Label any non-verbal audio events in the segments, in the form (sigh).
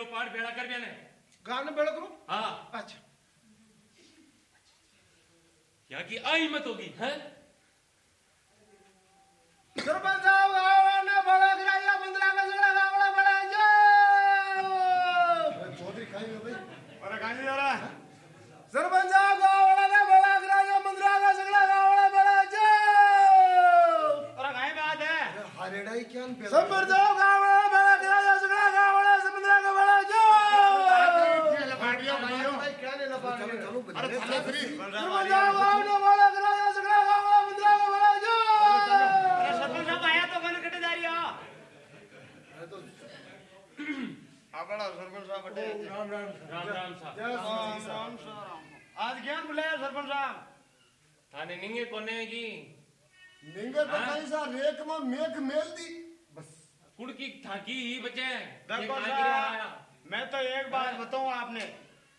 Kilo पाट बेड़ा कर बेने गान बेड़ा करो? हाँ। अच्छा। यहाँ की आई मत होगी हैं सरपंच साहब गावाने बड़ा गिराया बंदरा का झगड़ा गावड़ा बड़ा जो चौधरी खाई भाई अरे कहाँ जा रहा है सरपंच साहब गावड़ा ने बड़ा गिराया बंदरा का झगड़ा गावड़ा बड़ा जो अरे कहाँ बात है हारेड़ा ही क्या सरपंच साहब गावड़ा ने बड़ा गिराया झगड़ा गावड़ा से बंदरा का बड़ा जो क्या नहीं लपा चलो चलो अरे थाना फ्री सरपंच साहब गावड़ा बड़ा गिराया झगड़ा गावड़ा बंदरा का बड़ा जो अरे सरपंच साहब आया तो गन कटे जा रही हो आपड़ा सरपंच साहब बटे राम राम राम राम साहब जय राम राम राम आज ज्ञान बुलाया सरपंच साहब थाने निंगे कोने की निंगे तो कहीं सा रेक में मेघ मेल दी बस कुड़की थाकी ही बचे ये देखो कहाँ गिरा आया? साहब मैं तो एक बात बताऊँ आपने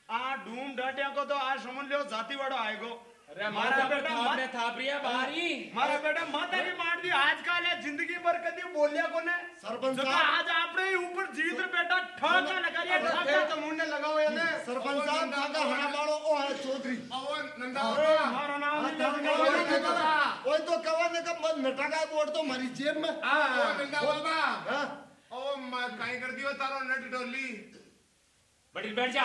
आ ढूम डाटिया को तो आज समझ लो जाति वाड़ो आएगो अरे मारा मारा बेटा, बेटा मत- आपने थाप रिया बाहरी मारा बेटा माता भी मार दी आजकल है ज़िंदगी भर कदी बोलिया कोने सरपंच जो साहब। आज आपने ही ऊपर जीत रे बेटा ठोका लगा रिया ठोका तो मुंडे लगाओ ये ने सरपंच साहब काका हरा बाड़ो ओ है चौधरी अरे, मारो नाम नहीं ले सका। ओए तो कवा ने मिटा का बोर्ड तो हमारी जेब में। डोली। बड़ी बैठ जा।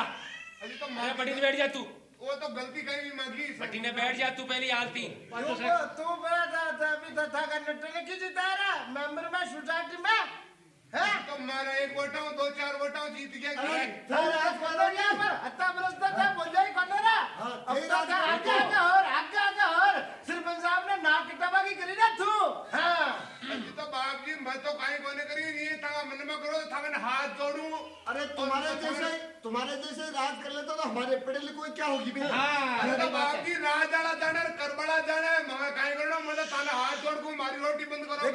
अरे बड़ी ने बैठ जा तू। वो तो गलती करी मांगी बटी ने बैठ जा तू पहली आलती तू तू बड़ा था था अभी तथा का नटले की जिता रहा मेंबर में सोसाइटी में है तो मारा? एक वोटा दो चार वोटा जीत गया अरे कि थारे हाथ खोलो पर हत्ता बरसता था बोल जाई रहा हाँ, अब तो बोल आगे आगे और आगे आगे और। सरपंच साहब ने नाक की करी ना तू। हाँ। तो बाप जी मैं तो कहीं कोने करी ये था मन में करो तो था हाथ जोड़ू। अरे तुम्हारे जैसे तुम्हारे जैसे राज कर लेता तो हमारे पढ़े को क्या होगी बे अरे तो बाप जी राह जाड़ा जाने करबड़ा जाने मैं कहीं करो मैं थाने हाथ जोड़ को मारी रोटी बंद करो।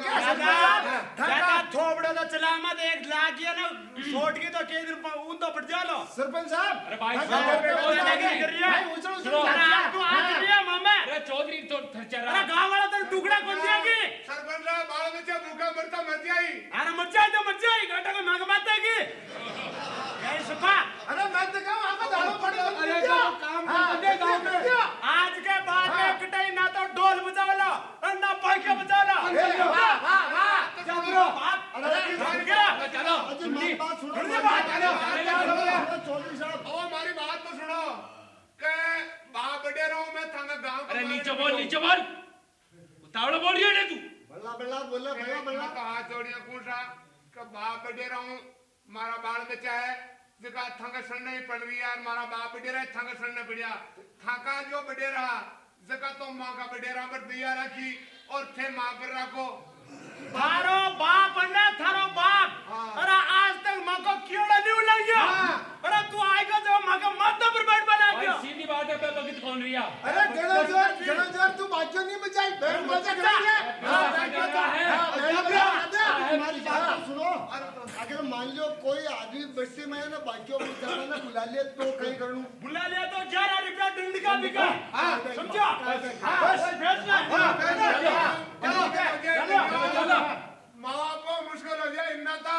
क्या थोबड़ा चला मत एक लाख ये ना छोट के तो केंद्र उन तो पड़ जालो। सरपंच साहब अरे भाई हाँ, साहब, हाँ, हाँ, हाँ, हाँ, कर रही है। भाई, उछल, उछल, अरे उछल, तू आज हाँ। दिया मामे। अरे चौधरी तो थरचरा अरे गाँव वाला तो टुकड़ा कौन दिया की। सरपंच साहब बाल बच्चा भूखा मरता मर जाई। अरे मर जाए तो मर जाए घाटा को मांग बात है की। अरे मैं तो कहूँ आपको दारू पड़ अरे तो काम करते गाँव में आज के बाद में कटाई ना तो ढोल बजा लो और ना पंखे बजा लो। वाह वाह वाह। चलो बाप अरे भाग चलो। मेरी बात सुनो। सुनिए बात, चलो, चलो चौधरी साहब। ओ हमारी बात तो सुनो। के बाप बड़े रहूँ मैं थाने गाँव अरे नीचे बोल नीचे बोल। उतावड़ा बोल रही है तू? बल्ला बल्ला बोला बल्ला। बल्ला हाथ जोड़िया पूछा कि बाप बड़े रहूँ मारा बाल बच्चा है जगह थंग सड़ने ही पड़ रही यार मारा बाप बडेरा थंग सड़ने पड़िया थाका जो बडेरा जिका तो माँ का बडेरा पर दिया रखी, और थे माँ पर रखो। थारो बाप ना थारो बाप अरे आज तक माँ को कीड़ा नहीं उलाइयो अरे तू आएगा तो माँ का माथा पर बैठ बना भाई दियो सीधी बात है पे बगित कौन रिया अरे गणो ज़ोर गणो ज़ोर तू बाजो नहीं बजाई बैठ बजा कर ले हाँ बैठ बजा हाँ बैठ बजा हमारी बात तो सुनो अगर मान लो कोई आदमी बस्ती में है ना बाकियों को जाना ना बुला लिया तो कहीं करूँ बुला लिया तो ग्यारह रुपया दंड का बिका समझो बस फैसला माँ बाप को मुश्किल हो जाए इन्ना था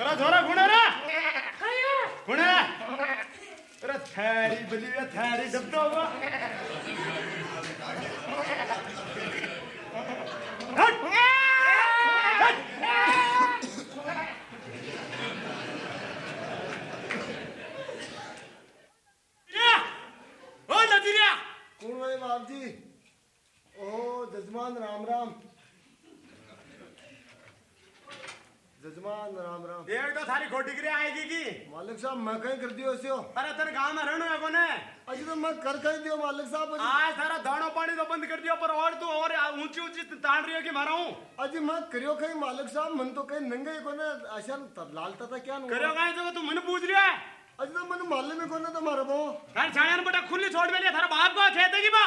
अरे धोरा गुणे रे गुणे अरे थारी बली रे थारी जब तो हुआ हट ओ नज़रिया कौन भाई बाप जी ओ जजमान राम राम जजमान राम राम। एक तो थारी खोटी गिरी आएगी की? मालिक साहब मैं कहीं कर दियो इसे अरे तेरे गाँव में रहने को ने अजी तो मैं कर कहीं दियो मालिक साहब आज सारा दाना पानी तो बंद कर दिया पर और तू और ऊँची ऊँची तान रही है कि मारा? हूँ अजी मैं करियो कहीं मालिक साहब मन तो कहीं नंगे ही कोने ऐसा लालता था क्या नु करो गाय जो तू मन पूछ रहा है? अजी तो मन मालूम ही कोने तो मारो बो थारे छाड़ियान बेटा खुली छोड़ मेली थारा बाप को खेत की बा?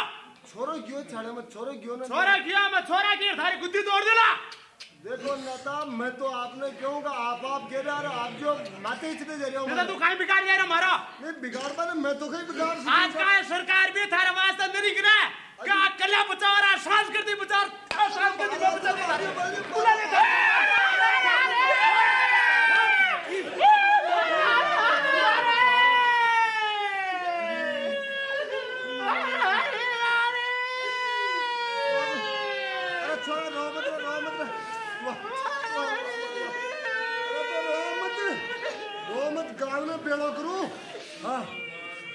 छोरो क्यों छाड़े में छोरो क्यों ना छोरा किया मैं छोरा की थारी गुद्दी तोड़ देला देखो नेता मैं तो आपने क्यों का आप आप गिर रहे हो आप जो माते इतने जा रहे हो नहीं तो तू कहीं बिगाड़ जा रहा मारा नहीं बिगाड़ पाने मैं तो कहीं बिगाड़ आज का सरकार भी थारे वास्ते नहीं गिरा है क्या कला बचा रहा संस्कृति बचाओ संस्कृति बचाओ पूरा नहीं अरे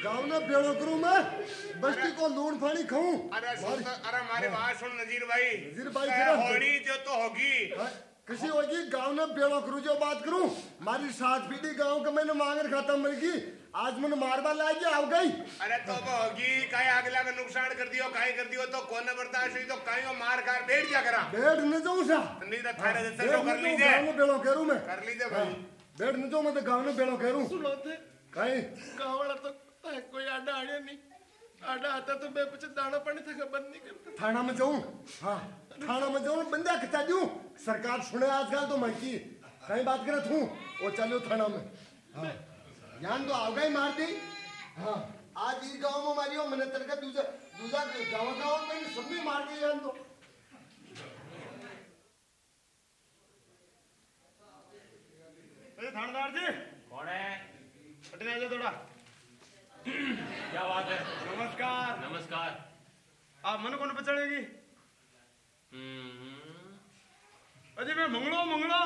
गाँव ने बेड़ो करूँ मैं? बस्ती को लून पानी खाऊं? अरे सुन तो- अरे हमारी बात सुन नजीर भाई। नजीर भाई, होली जो तो होगी। हाँ, किसी होगी गाँव ने बेड़ो करूँ जो बात करूँ? मारी सात पीढ़ी गाँव का मैंने मांगर खाता मर गई। आज मन मारवा लागी आ गई? अरे तो वो होगी कहीं अगला का नुकसान कर दियो कहीं कर दियो तो कौन बर्दाश्त हुई तो कहीं वो मार खार बैठ जा करा। बैठ न जाऊँ सा। नहीं तो थारे जैसे बैठ जो कर लीजिए। गाँव में बेड़ो करूँ मैं। कर लीजिए हाँ, भाई। बैठ न जाऊँ मैं तो गाँव में बेड़ो करूँ। कहीं? गावाला तो है, कोई आडा आड़े नहीं। आडा आता तो मैं कुछ दाना पानी था बंद नहीं करता। थाना में जाऊँ? हाँ थाना में जाऊँ बंदा खिंचा दूँ? सरकार सुने आजकल तो मैं की। कहीं बात करत हूँ? वो चलो थाना में। हाँ। यान तो आओगा ही मार दी। हाँ। आज इस गाँव में मारियो मैंने तेरे का दूसरा दूसरा गाँव गाँव में सब में मार दिया यान तो। अरे थानेदार जी। कौन है? हटने आ जाओ थोड़ा। क्या बात है? नमस्कार। नमस्कार। आप मन कौन पहचानेगी हम्म। मैं मंगलो मंगलो।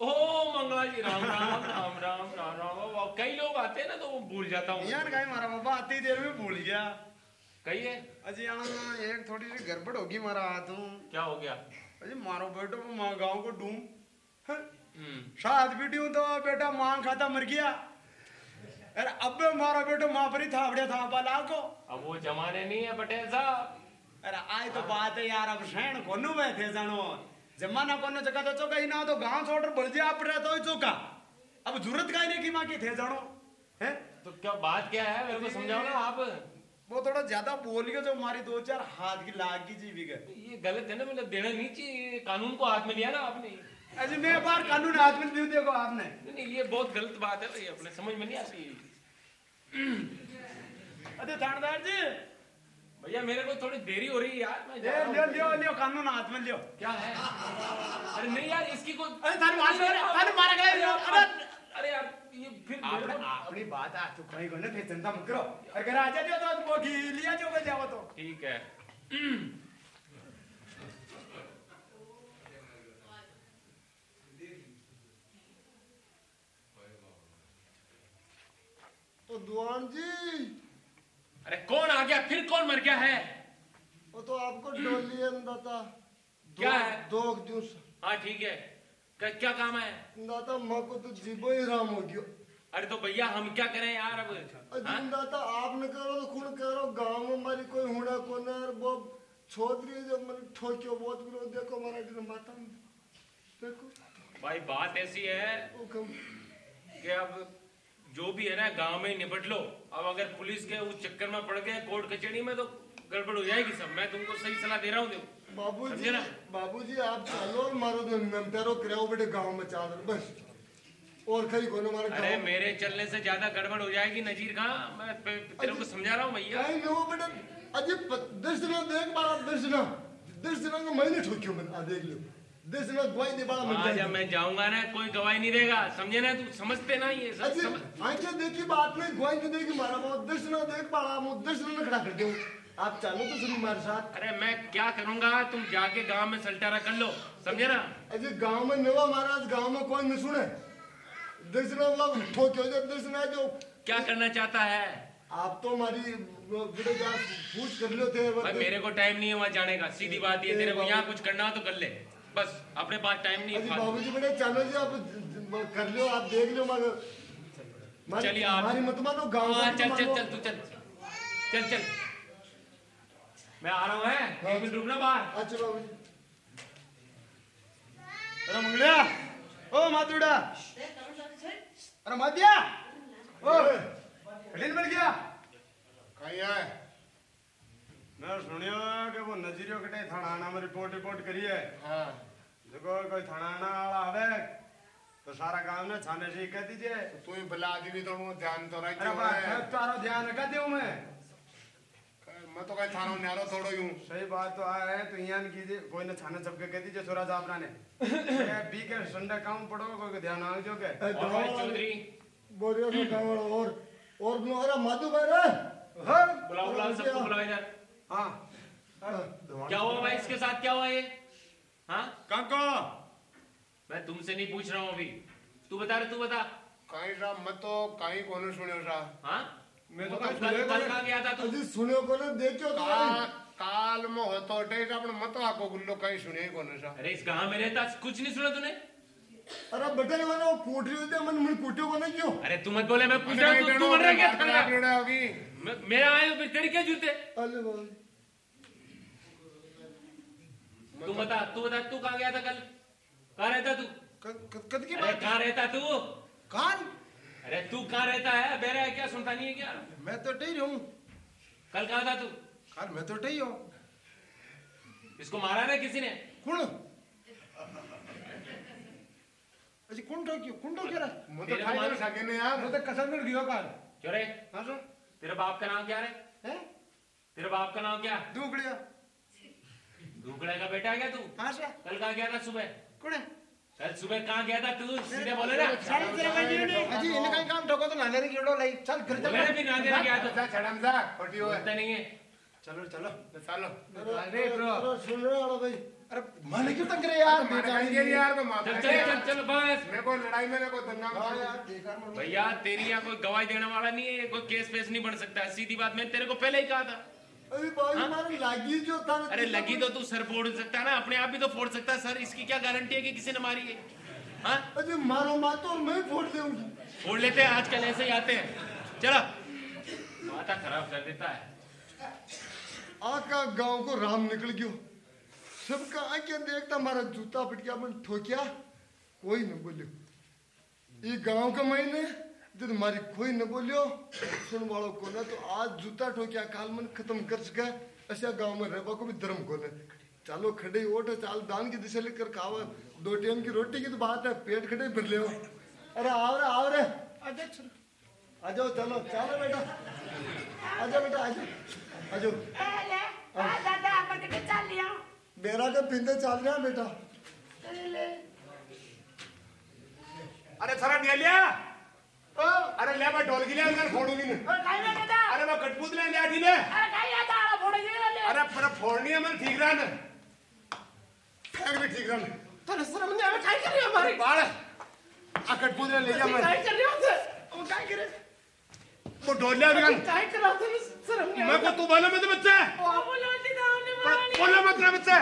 ओ मंगला जी राम राम राम राम राम राम। कई लोग आते हैं ना तो वो भूल जाता हूँ। यार कहीं मारा बाबा आती देर में भूल गया। कही है? अजी यहाँ एक थोड़ी सी गड़बड़ होगी मारा हाथ क्या हो गया? अजी मारो बेटो माँ गाँव को डूम। हम्म। साथ बेटी हूँ तो बेटा मांग खाता मर गया। अरे अब मारो बेटो माँ पर ही था बड़े था पाला को अब वो जमाने नहीं है पटेल साहब। अरे आई तो बात है यार अब शहर कोनु में थे जानो जमाना कोने जगह तो चौका ही ना तो गाँव छोड़ बढ़ जा आप रहे तो ही चौका। अब ज़रूरत का ही नहीं की माँ की थे जानो है? तो क्या बात क्या है? मेरे को समझाओ ना आप। वो थोड़ा ज़्यादा बोलियो जो हमारी दो चार हाथ की लाग की जी बिगड़ ये गलत है ना मतलब देना नहीं चाहिए। कानून को हाथ में लिया ना आपने। अजी मैं बार कानून हाथ में दे देखो आपने। नहीं नहीं ये बहुत गलत बात है भाई अपने समझ में नहीं आती। अरे थानेदार जी। भैया मेरे को थोड़ी देरी हो रही है यार मैं रहा लियो लियो लियो कानून हाथ में लियो। क्या है? अरे नहीं यार इसकी कोई अरे थाने मार थाने मारा गया अरे अरे यार ये फिर आपने को- अपनी बात आ तू कहीं कोने थे चिंता मत करो। अगर आ जाओ तो वो लिया जो को जाओ तो। ठीक है। तो दुआन जी। अरे कौन आ गया? फिर कौन मर गया है? वो तो आपको डोली अंदाता क्या है? दो दिवस। हाँ ठीक है। क्या, क्या काम है? अंदाता माँ को तो जीवो ही राम हो गयो। अरे तो भैया हम क्या करें यार अब? हाँ? अंदाता आपने करो तो खुद करो। गाँव में हमारी कोई हुड़ा को ना वो छोदरी जो मैंने ठोक्यो बहुत करो देखो हमारा दिन माता देखो। भाई बात ऐसी है कि अब जो भी है ना गाँव में निपट लो। अब अगर पुलिस के उस चक्कर में पड़ गए कोर्ट कचहरी में तो गड़बड़ हो जाएगी सब। मैं तुमको सही सलाह दे रहा हूँ देखो। बाबूजी समझे ना? बाबूजी आप चलो और मारो तो नमतेरो कराओ बेटे गाँव में चादर बस। और कहीं को अरे मेरे चलने से ज़्यादा गड़बड़ हो जाएगी नजीर खां मैं तेरे को समझा रहा हूँ भैया। में वो बेटा अजय दस दिनों देख बारा दस दिनों दस दिनों का महीने ठोक्यो आ देख लो। दस दिनों गवाही दे बारा मिल आज जब मैं जाऊँगा ना कोई गवाही नहीं देगा। समझे ना तू? समझते ना ये सब? समझ आँखें देखी बात नहीं गवाही नहीं देखी मारा वो दस दिनों देख बारा वो दस में खड़ा कर दूँ। आप चलो तो सुनो हमारे साथ। अरे मैं क्या करूँगा? तुम जाके गाँव में सलटारा कर लो। समझे ना? अजय गाँव में नवा महाराज। गाँव में कोई नहीं सुने। दस दिनों वो ठोक्यो जो दस दिनों जो क्या करना चाहता है? आप तो हमारी पूछ कर लो थे मेरे को टाइम नहीं है वहाँ जाने का। सीधी बात ये तेरे को यहाँ कुछ करना हो तो कर ले। बस अपने पास टाइम नहीं है बाबूजी बेटे चलो जी आप ज- ज- कर लो आप देख लो मगर चलिए आप- हमारी मत मानो गाँव हाँ चल चल चल तू चल। चल चल। मैं आ रहा हूँ है? हाँ। एक मिनट रुकना बाहर। अच्छा बाबूजी। अरे मंगलिया ओ मातुड़ा अरे मातिया ओ कलीन मिल गया। कहीं है मैं सुनियो कि वो नजीरियो कटे थाना में रिपोर्ट रिपोर्ट करी है। हाँ। देखो कोई थाना वाला आवे तो सारा गाँव ने थाने से कह दीजिए। तू ही भला आदमी तो वो ध्यान तो अरे बड़ा है। तारो ध्यान रखा दू मैं। मैं तो कहीं थाना न्यारो थोड़ो यूँ सही बात तो आ है तो यहाँ कीजिए कोई ने थाने सबके कह दीजिए छोरा साहब ने बी के संडे काम पड़ो कोई को ध्यान आ जो के और चौधरी। बोल रहे हो और और बोलो अरे माधु भाई रे। हाँ। बुलाओ बुलाओ सबको बुलाओ इधर। हाँ। क्या हुआ भाई इसके साथ क्या हुआ ये? हाँ? काको मैं तुमसे नहीं पूछ रहा हूँ अभी। तू बता रहे तू बता। कहीं सा मैं तो कहीं कोने सुनियो सा हाँ? मैं तो कल कल गया था तू? अजी सुनो को ना देखो तो काल में होतो अपन मत आको गुल्लो कहीं सुने ही कोने सा अरे इस गाँव में रहता कुछ नहीं सुना तूने? अरे बेटे वाला होते मन मन क्यों? अरे तू मत बोले मैं पूछ रहा हूँ तू- रहा क्या मेरा आए फिर तेरे क्या अरे बाबू तू बता तू बता तू कहाँ गया था कल? कहाँ रहता तू? कद की अरे कहाँ रहता तू? कान? अरे तू कहाँ रहता है? बेरा है क्या सुनता नहीं है क्या? मैं तो टही हूँ कल कहाँ था तू? काल मैं तो टही हूँ। इसको मारा ना किसी ने? कौन? अजी कौन ठोक्यो कौन ठोक्यो रे मैं तो तेरे खाई मार- नहीं सके ने यार। मैं तो कसम कर दियो काल। क्यों रे? हाँ सो तेरे बाप का नाम क्या रे? हैं? तेरे बाप का नाम क्या? दुगड़िया। ढूकड़े का बेटा है क्या तू? हाँ से? कल कहाँ गया था सुबह? है? कल सुबह कहाँ गया था तू? सीधे बोले ना। अजी इन्हें कहीं काम ठोको तो नाने रे कीड़ो लाई चल घर बोले ना फिर ना देने गया तो जा छड़म जा फटी हुआ बोलता नहीं है। चलो चलो चलो अरे अरे सुन रहे हो भाई। अरे माने क्यों तंग रहे यार? मार खाएँगे यार मैं मार चल चल चल चल बस। मेरे को लड़ाई में कोई दंगा हाँ मत यार भैया तेरी यहाँ कोई गवाही देने वाला नहीं है? कोई केस पेस नहीं बन सकता। सीधी बात मैं तेरे को पहले ही कहा था। अरे बाबू हमारे लागी जो था अरे लगी तो तू सर फोड़ सकता है ना अपने आप भी तो फोड़ सकता है सर। इसकी क्या गारंटी है कि किसी ने मारी है? हाँ? अरे मारो मार तो मैं फोड़ दूँगी। फोड़ लेते हैं आजकल ऐसे ही आते हैं। चलो। माथा खराब कर देता है। आका गाँव को राम निकल गयो। सबका आके देखता मारा जूता पिट गया मन ठोकिया कोई न बोलियो ये गाँव का महीने जब मारी कोई न बोलियो सुन वालों को ना तो आज जूता ठोकिया काल मन खत्म कर सका ऐसा गाँव में रहबा को भी धर्म को चलो खड़े ओट चाल दान की दिशा लेकर खावा। दो टाइम की रोटी की तो बात है पेट खड़े फिर ले अरे आओ रे आओ रे। आ जाओ चलो। चलो बेटा। आ जाओ बेटा आ जाओ। आ जाओ। दादा पर कितने चल लिया? मेरा तो पिंदे चल रहा बेटा। अरे सारा ले लिया ओ अरे ले मैं ढोल की ले अंदर फोड़ूँगी ना। काई में दादा अरे मैं कटपुत ले ले आठी ले। अरे काई आता आला फोड़ ये ले अरे पर फोड़नी है मैं ठीक रहा ना। फेंक भी ठीक रहा ना। तेरे शर्म नहीं आवे काई कर रहे हो हमारे बाल आ कटपुत ले ले जा मैं। काई कर रहे हो वो काई करे? वो ढोल ले अभी काई कर रहा थे शर्म नहीं मैं को तू बोले मत बच्चा। ओ बोलो सीधा हमने मारनी बोले मत रे बच्चा।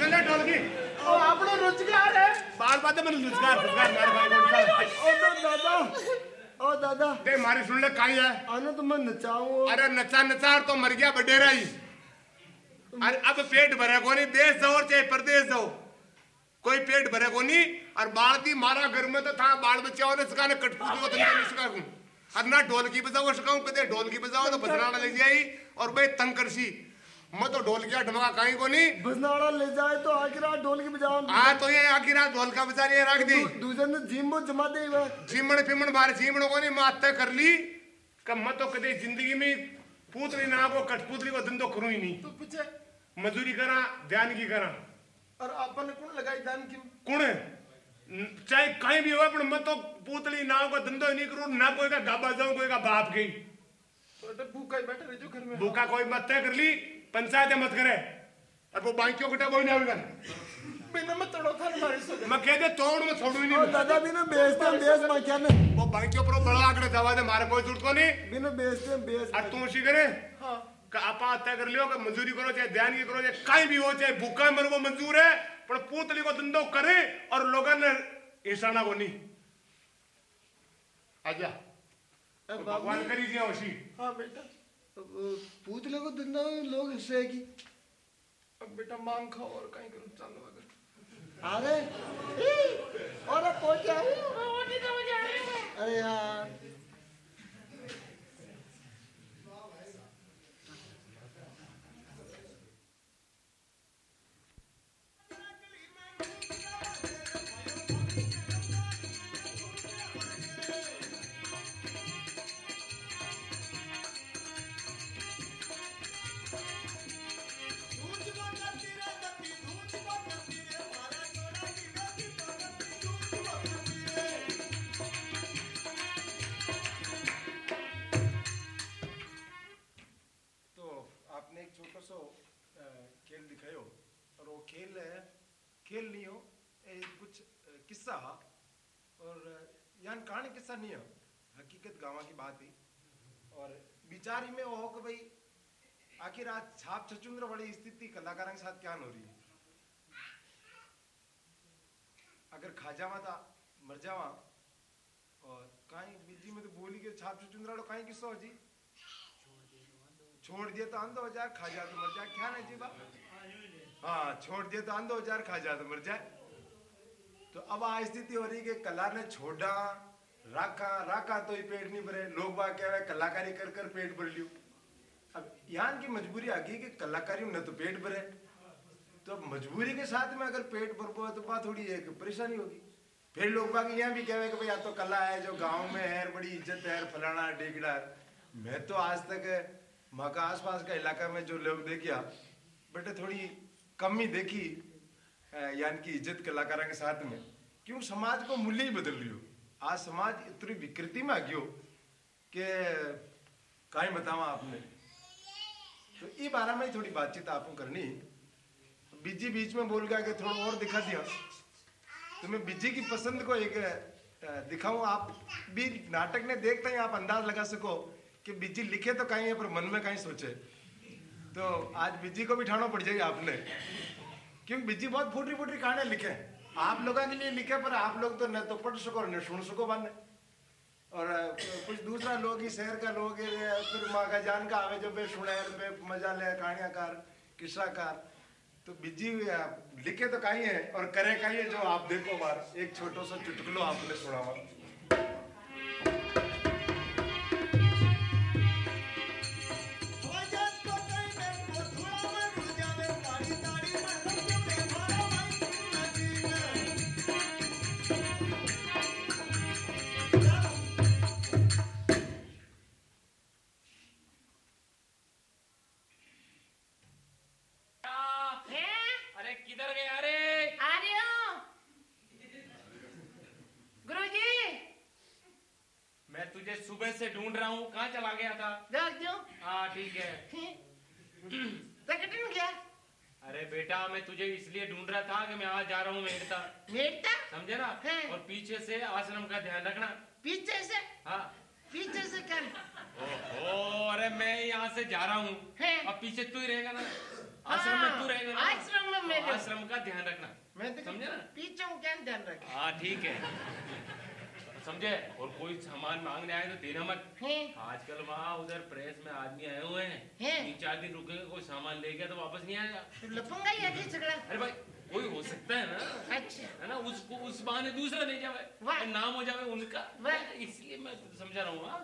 ले ले ढोल की ओ आपनो रोज़गार है। बाल बातें मैंने रोज़गार रोज़गार मार भाई ओ तो दादा ओ दादा। दे मारी सुन ले काई है? आना तो मैं नचाऊं। अरे नचा नचा तो मर गया बडेरा ही। अरे अब पेट भरे को नहीं देश जाओ चाहे प्रदेश जाओ। कोई पेट भरे को नहीं और बाल की मारा घर में तो था बाल बच्चा होने सका ने कटपूत को तंग नहीं सका हूँ। और ना ढोल की बजाओ हूँ कदे ढोल की बजाओ तो बजराना ले जाई और भाई तंग करसी। मैं तो ढोल किया ढमका काई को नहीं। बजनाड़ा ले जाए तो आखिर रात ढोल की बजाओ आ तो ये आखिर रात ढोल का बजा ये रख दी। दूसरे ने जिम जमा दे चिमण पिमण बार चिमण को नहीं मात कर ली। कि मैं तो कदे ज़िंदगी में पूतली ना को कठपुतली को धंधो करूँ ही नहीं। तो पूछे। मजूरी करा ध्यान की करा। और अपन ने कौन लगाई दान की? कुण चाहे कहीं भी हो पण मैं तो पूतली ना को धंधो ही नहीं करूँ ना कोई का गाबा जाऊँ कोई का बाप गई तो भूखा ही बैठे रहो घर में। भूखा कोई मत कर ली। पंचायत मत करे। और वो बाइकियों कटा कोई नहीं आवेगा बिना मत तोड़ो था हमारे सो। मैं कह दे तोड़ में छोड़ू ही नहीं। दादा बिना बेचते बेच मैं क्या ने। वो बाइकियों पर बड़ा आंकड़े दवा दे मारे कोई ज़रूरत को नहीं। बिना बेचते बेच और तू उसी करे? हाँ। का आपा तय कर लियो कि मजदूरी करो चाहे ध्यान की करो चाहे कहीं भी हो चाहे भूखा मर वो मंजूर है पूतली को धंधो करे और लोगों ने ईशाना को नहीं। आजा भगवान करी दिया उसी। हाँ बेटा। अब, पूतले को धंधा लोग हिस्से की अब बेटा मांग खाओ और कहीं करो चालो अगर अरे ई, और पहुँच जाओ अरे आ है। नहीं हो। हकीकत गाँव की बात ही। और विचार में वो हो कि भाई, आखिर आज छाप छचुंद्र वाली स्थिति कलाकारों के साथ क्या हो रही है? अगर खा जावा था मर जावा। और कहीं बीजी में तो बोली के छाप छचुंद्र वालों कहीं किस्सा हो जी? छोड़ दिए तो अंधो हो जाए खा जाए तो मर जाए क्या नहीं जी बात? हाँ छोड़ दिए तो अंधो हो जाए खा जाए तो मर जाए तो अब आ स्थिति हो रही कि कला ने छोड़ा राखा राखा तो ही पेट नहीं भरे। लोग बाग कह रहे कलाकारी कर कर पेट भर लियो। अब यहाँ की मजबूरी आ गई कि कलाकारी में न तो पेट भरे। तो अब मजबूरी के साथ में अगर पेट भर पाए तो बात थोड़ी एक परेशानी होगी। फिर लोग बाग यहाँ भी कहे कि भाई तो कला है, जो गाँव में है, बड़ी इज़्ज़त है, फलाना डेगड़ा मैं तो आज तक वहाँ का आसपास का इलाका में जो लोग देखिया, बेटे थोड़ी कम ही देखी यानी कि इज़्ज़त कलाकारों के साथ में। क्यों? समाज को मूल्य ही बदल लियो। आज समाज इतनी विकृति में गयो कि काई बतावा आपने तो ई बारे में थोड़ी बातचीत आपको करनी बिज़ी बीच में बोल गया कि थोड़ा और दिखा दिया तो मैं बिज़ी की पसंद को एक दिखाऊँ आप भी नाटक ने देखते ही आप अंदाज लगा सको कि बिज़ी लिखे तो कहीं है पर मन में कहीं सोचे तो आज बिज़ी को भी ठानो पड़ जाएगी आपने क्योंकि बिज़ी बहुत फूटी फूटी कहानी लिखे आप लोगों के लिए लिखे, पर आप लोग तो न तो पढ़ सको, न सुन सको बन और कुछ दूसरा लोग ही, शहर का लोग फिर माँ का जान का आवे जो बे सुने बे, मज़ा ले, कहानियाकार किस्सा कार तो बिज़ी लिखे तो कहीं है, और करे कहीं है जो आप देखो बार। एक छोटो सा चुटकुलो आपने सुना हुआ मैं तुझे सुबह से ढूंढ रहा हूँ। कहाँ चला गया था? हाँ ठीक है। (clears throat) प्रकटन क्या अरे बेटा मैं तुझे इसलिए ढूंढ रहा था कि मैं आज जा रहा हूँ मेड़ता मेटता समझे ना? है। और पीछे से आश्रम का ध्यान रखना। पीछे से? हाँ। पीछे से कर। ओहो अरे मैं यहाँ से जा रहा हूँ। है। अब पीछे तू ही रहेगा ना? आश्रम में तू रहेगा ना? आश्रम में तो आश्रम का ध्यान रखना। मैं तो समझे ना? पीछे हूँ क्या ध्यान रख? हाँ ठीक है। समझे? और कोई सामान मांगने आए तो देना मत। आजकल वहाँ उधर प्रेस में आदमी आए हुए हैं। तीन चार दिन रुकेंगे कोई सामान ले गया तो वापस नहीं आएगा। तो लफंगा ही है झगड़ा। अरे भाई कोई हो सकता है ना? अच्छा। है ना? उसको उस बहाने दूसरा ले जावे। और नाम हो जावे उनका। वाह। इसलिए मैं समझा रहा हूँ हाँ।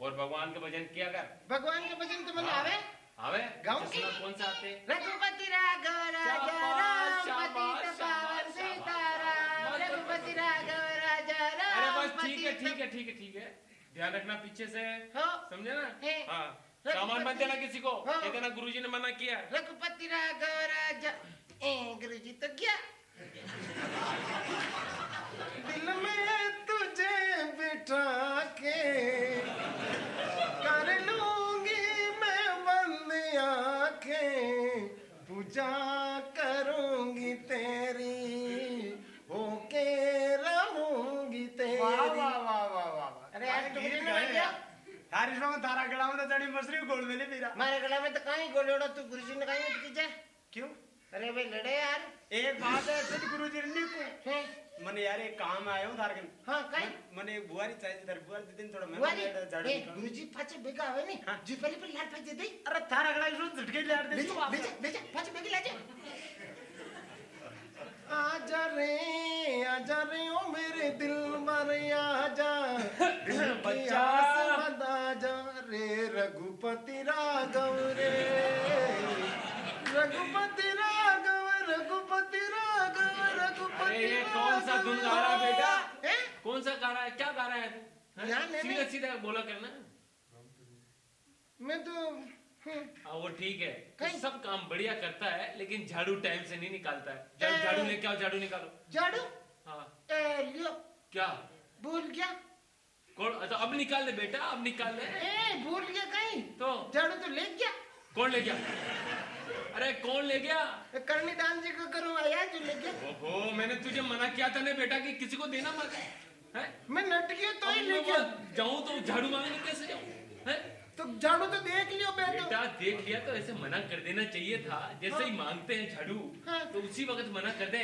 और भगवान का भजन किया कर। भगवान के भजन तो मतलब आवे? आवे? गाँव चश्मा की? कौन सा आते रघुपति राघव राजा राम शाबाश, पतित पावन शाबाश, सीताराम रघुपति राघव अरे बस ठीक है ठीक है ठीक है ठीक है। ध्यान रखना पीछे से। हो समझे ना? हाँ। सामान मत देना किसी को। हाँ। देना गुरुजी ने मना किया। रघुपति राघव राजा। ए गुरुजी तो क्या? दिल में तुझे बिठा के कर लूँगी मैं बंद आँखें। पूजा करूँगी तेरी तेरी में थारी थारा गला में तो मसरी गोल मिली मेरा मारे गला में तो कहीं गोलोड़ा तू गुरुजी ने कहीं मत कीजा क्यों? अरे भाई लड़े यार। एक बात है सतगुरु जी ने को मने यार एक काम आयो हूँ कन हाँ काई मने एक बुआरी चाहिए थारे बुआरी दे दिन थोड़ा मैं झाड़ू ए गुरुजी पाछे बेगा आवे ने। जी पहले पर लाल पाछे दे। अरे थारा अगला जो झटके ले यार दे बेजा बेजा बेजा पाछे बेगी लाजे आजा रे आजा रे ओ मेरे दिल मर आजा (laughs) दिल बच्चा। जा रे रघुपति राघव रे रघुपति राघव रघुपति राघव रघुपति ये कौन सा धुन गा रहा है बेटा? हैं? कौन सा गा रहा है क्या गा रहा है? यार, सीधा सीधा बोला करना मैं तो हाँ वो ठीक है। कहीं- सब काम बढ़िया करता है लेकिन झाड़ू टाइम से नहीं निकालता है। झाड़ू झाड़ू लेके आओ झाड़ू निकालो? झाड़ू? हाँ। लियो। क्या? भूल गया। कौन? अच्छा अब निकाल दे बेटा अब निकाल दे। ए भूल गया कहीं। तो? झाड़ू तो ले गया। कौन ले गया? अरे कौन ले गया? करनी दान जी को करूँ आया जो ले गया। ओहो मैंने तुझे मना किया था ना बेटा कि किसी को देना मत। हैं? मैं नट गया तो ही ले गया। जाऊँ तो झाड़ू मांगने कैसे जाऊँ? हैं? तो झाड़ू तो देख लियो मैं तो। बेटा देख लिया तो ऐसे मना कर देना चाहिए था। जैसे हाँ। ही। मांगते हैं झाड़ू हाँ। तो उसी वक्त मना कर दे।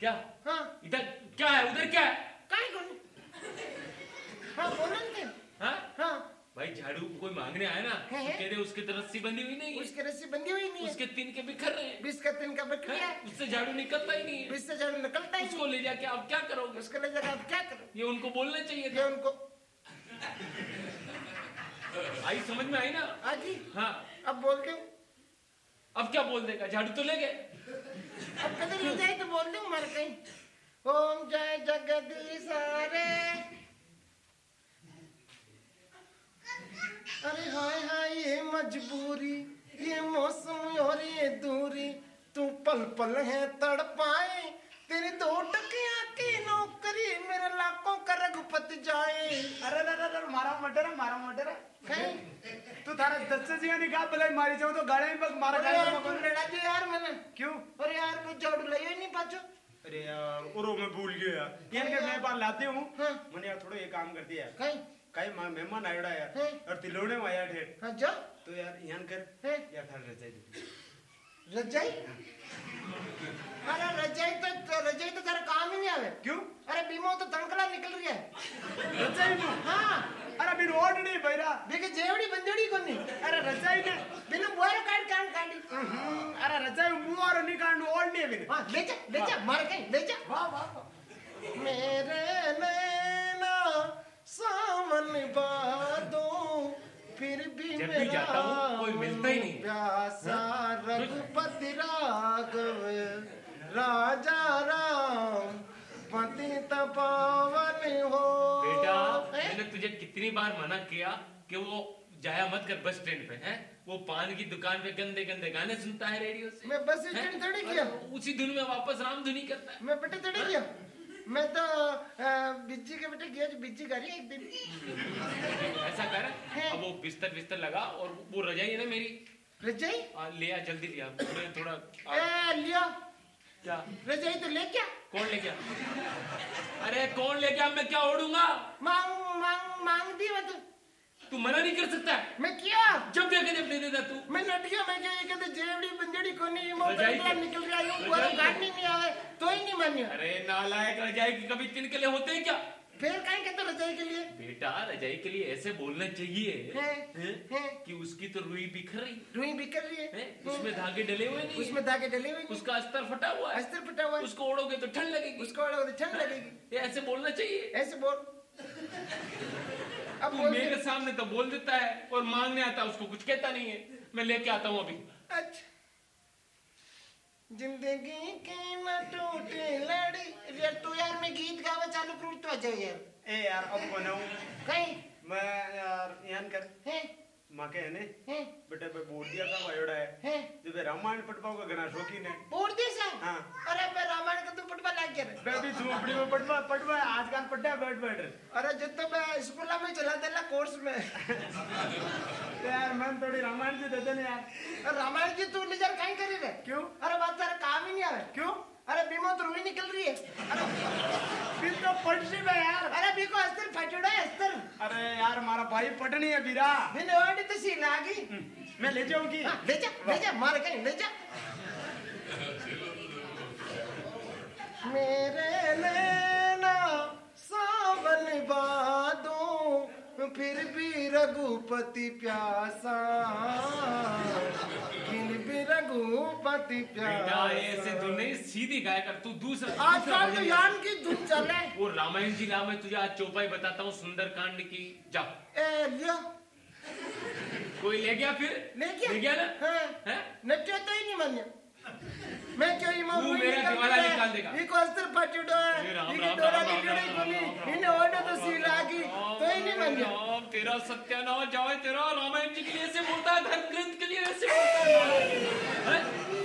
क्या? हाँ। इधर क्या है? उधर क्या है? करूँ? हाँ हाँ? हाँ। भाई झाड़ू कोई मांगने आया ना है, तो कह दे उसकी तो रस्सी बंधी हुई नहीं उसके रस्सी बंधी हुई नहीं उसके तीन के बिखर रहे हैं। बीस का तीन का बिखर गया। हैं? उससे झाड़ू निकलता ही नहीं है। बीस से झाड़ू निकलता ही उसको ले जाके आप क्या करोगे? उसके ले जाकर आप क्या करो ये उनको बोलना चाहिए ये था उनको आई समझ में आई ना? आजी हाँ। अब बोल दो अब क्या बोल देगा? झाड़ू तो ले गए। अब कदर ले जाए तो बोल दो मर कहीं ओम जय जगदीश हरे। अरे हाय हाय ये मजबूरी ये मौसम और ये दूरी। तू पल पल है तड़पाए तेरी दो टकिया की नौकरी मेरे लाखों का रघुपति जाए। अरे अरे अरे मारा मटर है, मारा मटर है। कहीं? तू थारा दस से जिया निकाल भले मारी जाऊँ तो गाड़े में बग मारा गाड़े यार में बग- लड़ा दे यार मैंने। क्यों? अरे यार मैं झाड़ू ले ही नहीं पाचो अरे यार उरो मैं भूल गया यार। यार के मैं बार लाते हूँ। हाँ। मैंने यार थोड़ा ये काम करती है कहीं? कई मा- मेहमान आयोड़ा यार। और तिलोड़े में आया ठेठ हाँ जा। तो यार यहाँ कर। हैं? यार थारा रजाई दे रजाई? अरे रजाई तो, तो रजाई तो तेरा काम ही नहीं आवे। क्यों? अरे बीमो तो तंकला निकल रही है। रजाई में हाँ। अरे बिन ओड नहीं भैरा देखे जेवड़ी बंदेड़ी को नहीं अरे रजाई ने बिना बुआरो काट काट काटी अरे रजाई मुँह और नहीं कांड ओड नहीं बिन हाँ ले जा ले जा मार कहीं ले जा। वाह वाह मेरे नैना सावन बादों फिर भी हूँ, कोई मिलता ही नहीं। प्यासा रघुपति राघव राजा राम पतित पावन हो बेटा मैंने तुझे कितनी बार मना किया कि वो जाया मत कर बस स्टैंड पे है? वो पान की दुकान पे गंदे गंदे गाने सुनता है रेडियो से। मैं बस स्टैंड थोड़ी किया। उसी धुन में वापस राम धुनी करता है। मैं बेटे थोड़ी किया। मैं तो बिज्जी के बेटे गया जो बिज्जी करी एक दिन। ऐसा कर अब वो बिस्तर बिस्तर लगा और वो रजाई है ना मेरी। रजाई? आ, ले आ जल्दी लिया मैं थोड़ा ए लिया। क्या? रजाई तो ले क्या? कौन ले गया अरे कौन ले गया मैं क्या ओढ़ूँगा? मांग मांग मांग दी मैं तो। मना नहीं कर सकता? मैं किया? जब देखे जब दे देता तू। मैं नट गया मैं क्या ये कहते जेवड़ी बंदेड़ी को नहीं मोटर रजाई निकल गया यूँ रजाई गाड़ी नहीं आवे तो ही नहीं मान्य। अरे नालायक रजाई की कभी तिनकले होते हैं क्या? फिर कहीं कहते रजाई के लिए। बेटा रजाई के लिए ऐसे बोलना चाहिए है हैं? है। कि उसकी तो रुई बिखर रही। रुई बिकर रही है। है? उसमें धागे डले हुए नहीं उसमें धागे डले हुए उसका अस्तर फटा हुआ है। अस्तर फटा हुआ है। उसको ओढ़ोगे तो ठंड लगेगी। उसको वाला तो ठंड लगेगी। ये ऐसे बोलना चाहिए। ऐसे बोल। अब मेरे सामने तो बोल देता है और मांगने आता है उसको कुछ कहता नहीं है। मैं लेके आता हूँ अभी। अच्छा। ज़िंदगी की न टूटे लड़ी। रे तू यार मैं गीत गावे चालू करू तो जाओ यार। ए यार अब बनाऊ कहीं? मैं यार यान कर। है? माँ के है ने? है? बेटे पे बोल दिया का बायोडा है। है? जो रामायण पढ़ का घना शौकीन है। बोल दे सा हाँ। अरे मैं पटवा लाग गया रे। मैं भी झोपड़ी में पटवा पटवा आजकल पट्टा बैठ बैठ अरे जब तो मैं स्कूल में चला था ना कोर्स में। तो (laughs) यार मैं थोड़ी रामायण से देते ना यार। रामायण जी तू जा कहीं करी रे क्यों? अरे बात तेरा काम ही नहीं आवे क्यों? अरे बीमो तो रुई निकल रही है। अरे फिर तो पटनी में यार। अरे बीको अस्तर फटड़ा है अस्तर। अरे यार हमारा भाई पटनी है बीरा मैंने ओडी तो सी लागी मैं ले जाऊँगी। हाँ, ले जा ले जा मार कहीं ले जा। मेरे नैना सावन बादों फिर भी रघुपति प्यासा। फिर भी रघुपति प्यासा। ऐसे धुन नहीं सीधी गाया कर तू दूसरा आज दूसरा का तो यान की धुन चले। वो रामायण जी ला मैं तुझे आज चौपाई बताता हूँ सुंदरकांड की। जा। ए लियो। कोई ले गया फिर? ले गया? ले गया ना? हाँ। हैं? नच्चो तो ही नहीं मान्या। मैं क्यों मेरा दिवाला निकाल देगा। ये को अस्तर पचड़ो है। ये डोरा की राम, कोनी इन्हें ओडो तो सी लागी तो ही नहीं मान्या राम, तेरा सत्यानाश जाए तेरा रामायण जी के लिए ऐसे बोलता है धर्म ग्रंथ के लिए ऐसे बोलता है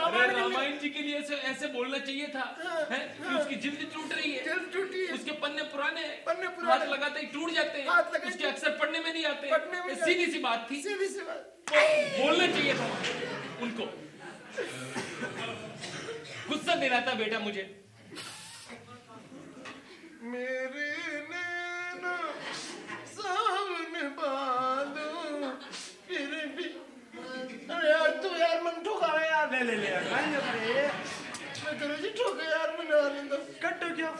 रामायण रामायण जी के लिए ऐसे ऐसे बोलना चाहिए था हैं? कि उसकी जिल्द टूट रही है। दिल टूटी है। उसके पन्ने पुराने पन्ने पुराने। हाथ लगाते ही टूट जाते हैं। उसके अक्सर पढ़ने में नहीं आते पढ़ने में सीधी सी बात थी। सीधी सी बात। बोलना चाहिए था उनको। गुस्सा दे रहा था बेटा मुझे। मेरे है यार ले ले ले। यार काहे ना करे मैं करो जी ठोके यार मैंने आने दो कट्टो क्यों?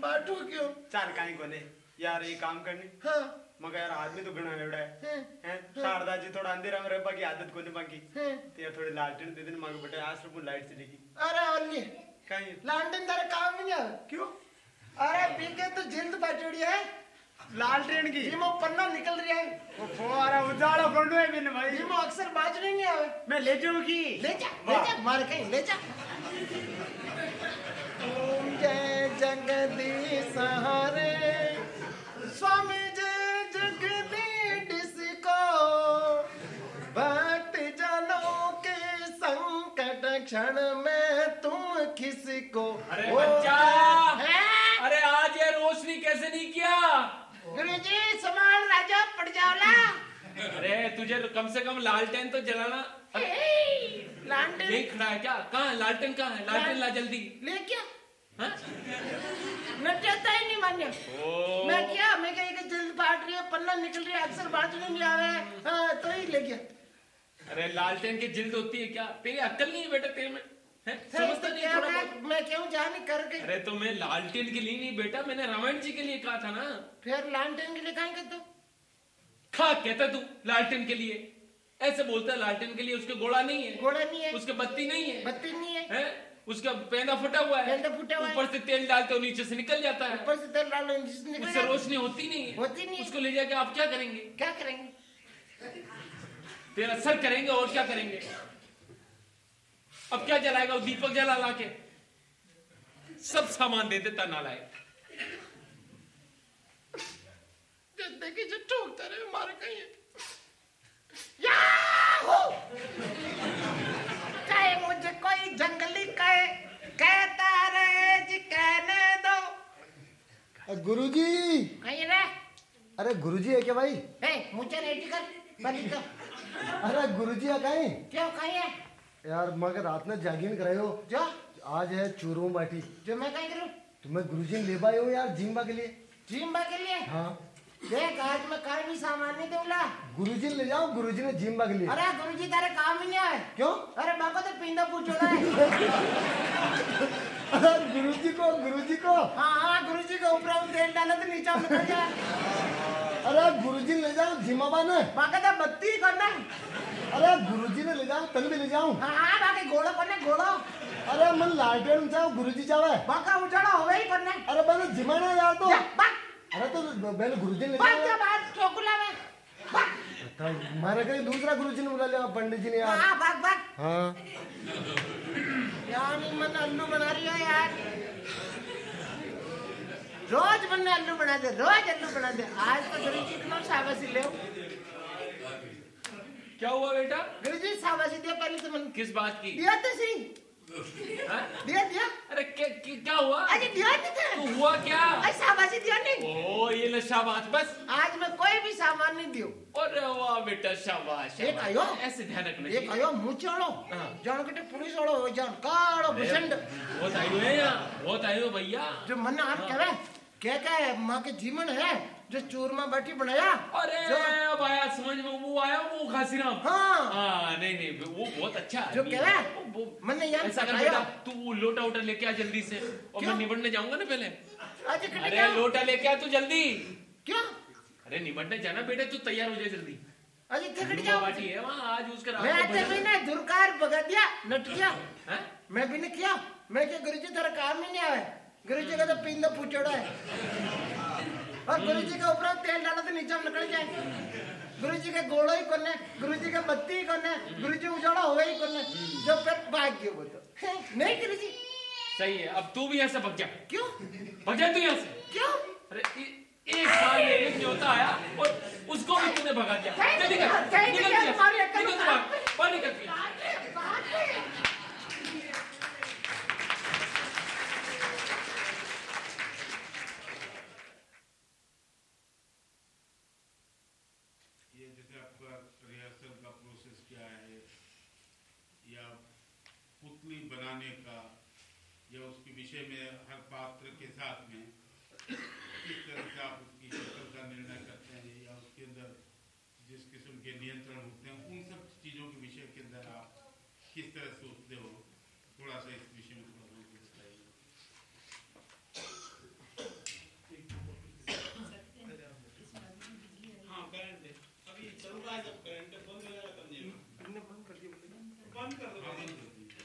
बात ठोकियो चाल काहे कोने यार ये काम करनी। हाँ। मग यार आदमी तो घणा एवढा आहे हैं, हैं? शारदा जी थोड़ा अंधेरा में रह बाकी आदत कोनी बाकी। हैं। ते यार थोड़ी लालटेन दे देन मग बेटे आज रुपये लाइट चली गई अरे ओली काहे? लालटेन तेरे काम नहीं आवे क्यों? अरे पीके तो जिंद बचड़ी है। लालटेन की। जिमो पन्ना निकल रहा है। वो फुवारा उजाला कोंडो है मैंने भाई। जिमो अक्सर बाजरी नहीं आवे मैं ले जाऊँ की? ले जा ले जा मार कहीं ले जा। ओम जय जगदीश हरे। स्वामी जय जगदीश को। भक्त जनों के संकट क्षण में तुम किसको? अरे बच्चा! हैं? अरे आज ये रोशनी कैसे नहीं किया गुरुजी संभाल राजा पड़ जाओला अरे तुझे कम से कम लालटेन तो जलाना। लांटे यही खड़ा है क्या? कहाँ है? लालटेन कहाँ है? लालटेन ला जल्दी। ले क्या? हाँ? नचता ही नहीं मान्य। मैं क्या? मैं क्या ये जल्द फाट रही है पन्ना निकल रही है अक्सर बाजू नहीं आवे। हाँ, तो ही ले गया। अरे लालटेन की जिल्द होती है क्या? तेरी अक्ल नहीं है बेटा तेरे में? हैं? समझता तो नहीं क्या थोड़ा मैं बहुत जाने करके। अरे तो मैं लालटेन के लिए नहीं बेटा मैंने रामायण जी के लिए कहा था ना। फिर लालटेन के लिए कहेंगे तो? खा कहता तू लालटेन के लिए। ऐसे बोलता है लालटेन के लिए उसके गोड़ा नहीं है। घोड़ा नहीं है। उसके बत्ती नहीं है। बत्ती नहीं है। हैं? उसका पेंदा फटा हुआ है। पेंदा फटा हुआ ऊपर से तेल डालते हो नीचे से निकल जाता है। ऊपर से तेल डालो जिस निकल उससे रोशनी होती नहीं है। होती नहीं उसको ले जाके आप क्या करेंगे? क्या करेंगे? तेरा सर करेंगे और क्या करेंगे? अब क्या जलाएगा? वो दीपक जला ला के सब सामान दे देता नालायक। देखिए जो ठोकता रहे मारे कहीं याहू! चाहे मुझे कोई जंगली कहे कहता रहे जी कहने दो। गुरुजी! कहीं रे अरे गुरुजी है क्या भाई? ए मुझे रेडी कर बंद कर अरे गुरुजी है कहीं? क्यों कहीं है? यार मगर रात में जागीन करे हो। जो? आज है चूरू बाटी जो मैं कहीं करूँ? तुम्हें गुरुजी ने ले पाए हो यार जिम्बा के लिए? जिम्बा के लिए? हाँ। देख आज मैं भी सामान नहीं दूँगा। गुरुजी ने ले जाओ गुरुजी ने जिम्बा के लिए। अरे गुरुजी तेरे काम ही नहीं आए। क्यों? अरे बाको तो है। (laughs) अरे गुरुजी को गुरुजी को। हाँ हाँ गुरुजी के ऊपर तेल डाला तो नीचे जाए। अरे गुरुजी ने ले जाओ जिम्मा ने बाका तो बत्ती करना। अरे गुरुजी ने ले जाओ तन भी ले जाऊँ। हाँ हाँ बाकी घोड़ो करना घोड़ो। अरे मन लालटेन चाहो गुरुजी चाहे बाका उजाड़ा होवे ही करना अरे मैंने जिमाना यार तो जा, अरे तो मैंने गुरुजी ने भाग जा जाओ बाहर में भाग मारे कहीं दूसरा गुरुजी ने बुला लिया पंडित जी ने यार हाँ भाग भाग हाँ यार ये मन अल्लू बना रही हो यार रोज बनने अल्लू बना दे रोज अल्लू बना दे आज तो गुरुजी को शाबाशी ले क्या हुआ बेटा गुरुजी शाबाशी दिया पहले तो मन किस बात की दिया तो सही हाँ? दिया दिया। अरे क्या क्या क्या हुआ? अरे दिया नहीं था। तो हुआ क्या? अरे शाबाशी दिया नहीं। ओ ये ले शाबाश बस। आज मैं कोई भी सामान नहीं दियो। और वाह बेटा शाबाश एक आयो। ऐसे ध्यान रखना एक आयो मुचड़ो हाँ। जान कटे पुलिस वालो हो जान काड़ो भुसंड बहुत आयु है बहुत आयु भैया। जो मन आप हाँ। कहे क्या क्या है माँ के जीवन है। जो चूरमा बाटी बनाया? अरे जो, अब आया समझ में वो आया वो घासीराम। हाँ। हाँ नहीं नहीं वो बहुत अच्छा जो कह रहा है, मैंने यार ऐसा कर बेटा तू वो लोटा वोटा लेके आ जल्दी से। और मैं निबड़ने जाऊँगा ना पहले? अरे लोटा लेके आ तू जल्दी। क्यों? अरे निबड़ने जाना बेटे तू तैयार हो जाए जल्दी। कट लुमा गया बाटी है वहाँ आज उसका मैं आते महीने दुरकार भगा दिया नट गया मैं भी नहीं किया। मैं क्या गुरु जी तेरा काम ही नहीं आया? गुरु जी का तो पिंदा पूछोड़ा है। और गुरु जी के ऊपर तेल डाला तो नीचे निकल जाए गुरु जी के गोड़ो ही कोने गुरु जी के बत्ती ही कोने गुरु जी उजाड़ा होगा ही कोने जो फिर भाग गयो वो तो नहीं गुरु जी सही है अब तू भी यहाँ से भग जा। क्यों? भग जा तू यहाँ से। क्यों? अरे एक साल में एक न्योता आया और उसको भी तूने भगा दिया। निकल निकल निकल में बाहर बाहर निकल तू यहाँ से। ये जैसे आपका रिहर्सल का प्रोसेस क्या है या पुतली बनाने का या में हर पात्र के साथ में किस तरह से आप उसकी शक्ल का निर्णय करते हैं या उसके अंदर जिस किस्म के नियंत्रण होते हैं, उन सब चीज़ों के विषय के अंदर आप किस तरह सोचते हो थोड़ा सा इस विषय में थोड़ा बहुत बताइए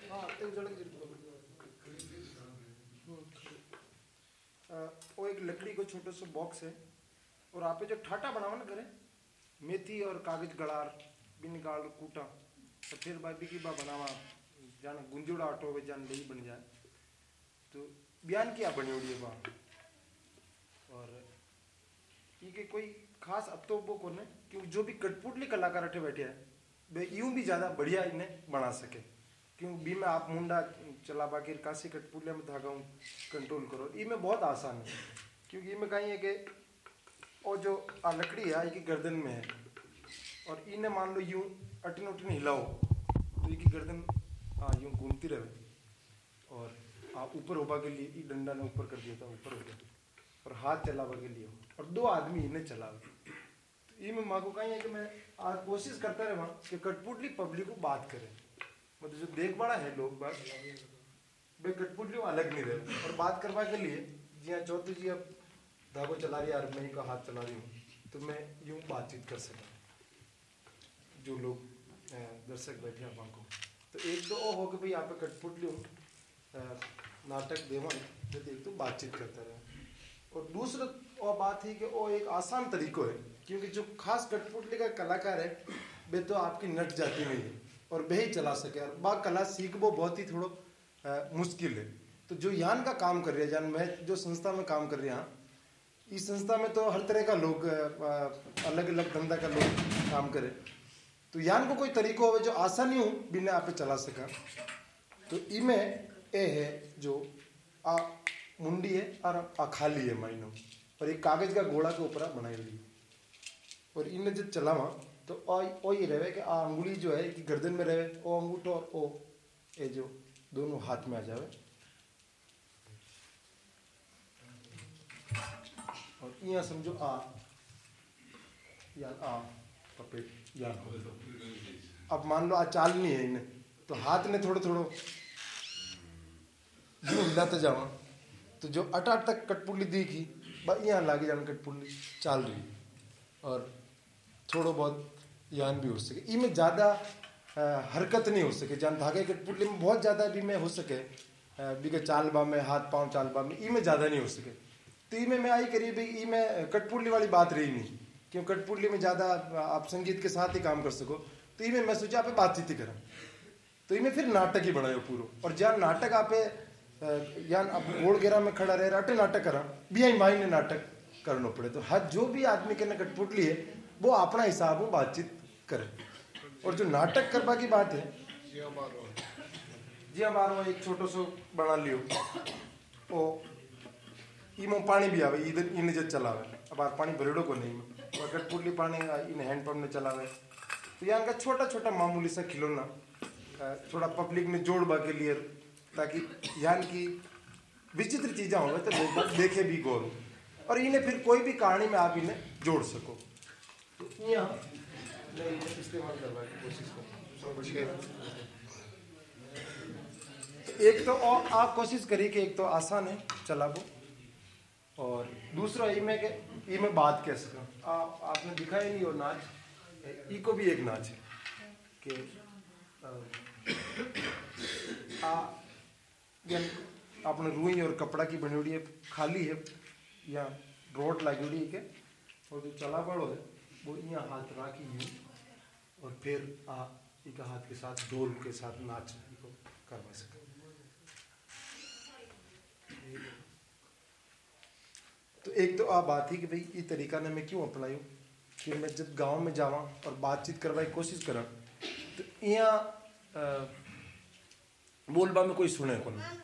हाँ एक जड़ की वो एक लकड़ी को छोटे से बॉक्स है, और आप जो ठाटा बनावा ना करे मेथी और कागज़ गड़ार भी निकाल कूटा और फिर बाबी की बा बनावा, जान गुंजुड़ा आटो वे जान दही बन जाए। तो बयान किया बनी उड़ी बा। और ये कोई खास अब तो वो कौन है क्योंकि जो भी कठपुतली कलाकार अठे बैठे हैं, वे यूँ भी ज़्यादा बढ़िया इन्हें बना सके। क्यों? बी में आप मुंडा चला बाकी काशी कठपुतले में धागा कंट्रोल करो। ये में बहुत आसान है, क्योंकि में कहीं है कि और जो, आ, लकड़ी है ये की गर्दन में है। और इन्हें मान लो यूँ अटिन उटिन हिलाओ तो ये गर्दन हाँ यूँ घूमती रहे। और आप ऊपर होबा के लिए डंडा ने ऊपर कर दिया था, ऊपर हो गया। और हाथ चलावा के लिए। और दो आदमी इन्हें चलावे। तो ये में माँ को कहीं है कि मैं आज कोशिश करता रहा कि कठपुतली पब्लिक को बात करे। मतलब जो देख बड़ा है लोग बात भाई कठपुतली अलग नहीं रहे। और बात करवा के लिए, जी हाँ चौथी जी अब धागो चला रही है और मैं का हाथ चला रही हूँ तो मैं यूँ बातचीत कर सका जो लोग दर्शक बैठे हैं वहाँ को। तो एक तो वो हो कि भाई यहाँ पे कठपुतली नाटक देवन जो एक तो बातचीत करता रहे। और दूसरा और बात है कि वो एक आसान तरीको है, क्योंकि जो खास कठपुतली का कलाकार है, वे तो आपकी नट जाती नहीं है। और वह ही चला सके। और बा कला सीख वो बहुत ही थोड़ो मुश्किल है। तो जो यान का काम कर रहे हैं जान मैं जो संस्था में काम कर रहे हैं इस संस्था में तो हर तरह का लोग अलग अलग धंधा का लोग काम करे। तो यान को कोई तरीको हो, जो आसानी हो बिना आप चला सका। तो इमे ए है, जो आ मुंडी है और आ खाली है माइनो और एक कागज़ का घोड़ा के ऊपर बनाई हुई और इन्हें जब चलावा तो ओ रहे कि आ अंगुली जो है कि गर्दन में रहे, ओ अंगूठो और ओ, ये जो दोनों हाथ में आ जावे। और यहाँ समझो आ, या आ, पपेट, या अब मान लो आ चाल नहीं है इन्हें तो हाथ ने थोड़ो थोड़ो यूँ हिलाते जावा तो जो अट अट तक कटपुतली दिखी, बस यहाँ लागे जान कटपुतली चाल रही। और थोड़ो बहुत यान भी हो सके। इनमें ज़्यादा हरकत नहीं हो सके। जान धागे कटपुतली में बहुत ज़्यादा भी में हो सके। बिके चाल बा में, हाथ पाँव चाल बा में, इनमें ज़्यादा नहीं हो सके। तो इनमें मैं आई करी भाई इनमें कटपुतली वाली बात रही नहीं। क्यों? कटपुतली में ज़्यादा आप संगीत के साथ ही काम कर सको। तो इनमें मैं सोचा आप बातचीत ही करा। तो इनमें फिर नाटक ही बनायो पूरो। और जहाँ नाटक आप यान अब गोड़ गेरा में खड़ा रहे अटे नाटक करा। भी आई माई ने नाटक करना पड़े। तो हर जो भी आदमी के ना कठपुतली है, वो अपना हिसाब में बातचीत। करे। और जो नाटक करवा की बात है जी हमारो एक छोटो सो बना लियो। ओ इमो पानी भी आवे, इधर इन जब चलावे। अब आर पानी भरेड़ो को नहीं और कठपुतली पानी इन हैंडपंप में चलावे। तो यहाँ का छोटा छोटा मामूली सा खिलौना थोड़ा पब्लिक में जोड़वा के लिए, ताकि यहाँ की विचित्र चीज़ें होवे तो लोग देखे भी गौर। और इन्हें फिर कोई भी कहानी में आप इन्हें जोड़ सको। तो यहाँ एक तो और आप कोशिश करिए कि एक तो आसान है, चला वो और दूसरा ई में ई में बात कह सकूँ आप आपने दिखाया नहीं वो नाच। ई को भी एक नाच है कि, आ आपने रूई और कपड़ा की बनी हुई है, खाली है, या रोड लगी हुई है के और जो चला बड़ो है, वो यहाँ हाथ राखी यूँ और फिर आ एक हाथ के साथ डोल के साथ नाच को करवा सके। तो एक तो आ बात ही कि भाई, ये तरीका ने मैं क्यों अपनायूं कि मैं जब गाँव में जावा और बातचीत करवा की कोशिश करा तो यहाँ बोलबा में कोई सुने को नहीं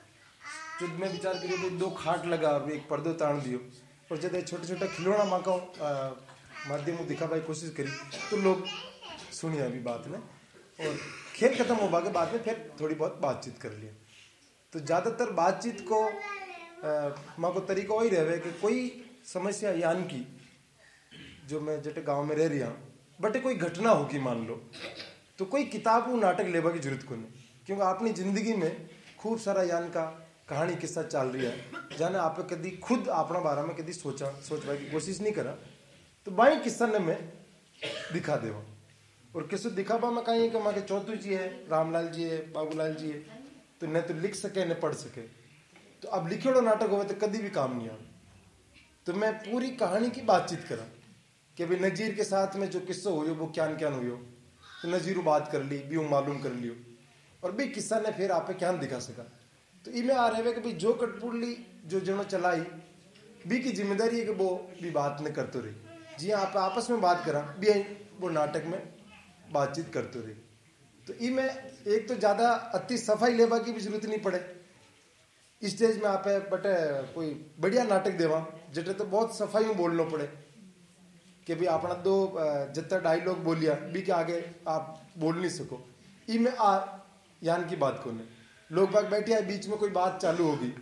जब मैं विचार करियो भाई, दो खाट लगा और एक पर्दो ताण दियो और जब छोटे छोटे खिलौना माका माध्यम दिखावा की कोशिश करी तो लोग सुनिया अभी बात ने और खेल खत्म होगा के बाद में फिर थोड़ी बहुत बातचीत कर लिया तो ज़्यादातर बातचीत को माँ को तरीका वही रहे कि कोई समस्या यान की, जो मैं जटे गाँव में रह रही हूँ, बटे कोई घटना होगी मान लो तो कोई किताब वो नाटक लेवा की ज़रूरत को नहीं। क्योंकि अपनी ज़िंदगी में खूब सारा यान का कहानी किस्सा चल रही है। जाने आप कभी खुद अपना बारे में कभी सोचा सोचवा की कोशिश नहीं करा तो बाई किस्सा ने मैं दिखा देवा। और किस दिखावा में कहीं कि माँ के चौथू जी है, रामलाल जी है, बाबूलाल जी है तो न तो लिख सके, न पढ़ सके। तो अब लिखेड़ो नाटक हो तो कभी भी काम नहीं आ तो मैं पूरी कहानी की बातचीत करा कि भाई नजीर के साथ में जो किस्सा हुई वो क्या क्या हुई तो नजीर बात कर ली, भी मालूम कर लियो। और भी किस्सा ने फिर आप क्या दिखा सका। तो इमें आ रहे कि भाई जो कटपुरली जो जनो चलाई बी की ज़िम्मेदारी है कि वो भी बात न करते रही। जी आप आपस में बात करा, भी वो नाटक में बातचीत करते रही तो इमें एक तो ज़्यादा अति सफ़ाई लेवा की भी ज़रूरत नहीं पड़े। स्टेज में आप बट कोई बढ़िया नाटक देवा जटे तो बहुत सफ़ाई में बोलना पड़े। कि भाई अपना दो जितना डायलॉग बोलिया, भी के आगे आप बोल नहीं सको। ई में आ, यान की बात कोने लोग बाग बैठे है, बीच में कोई बात चालू होगी।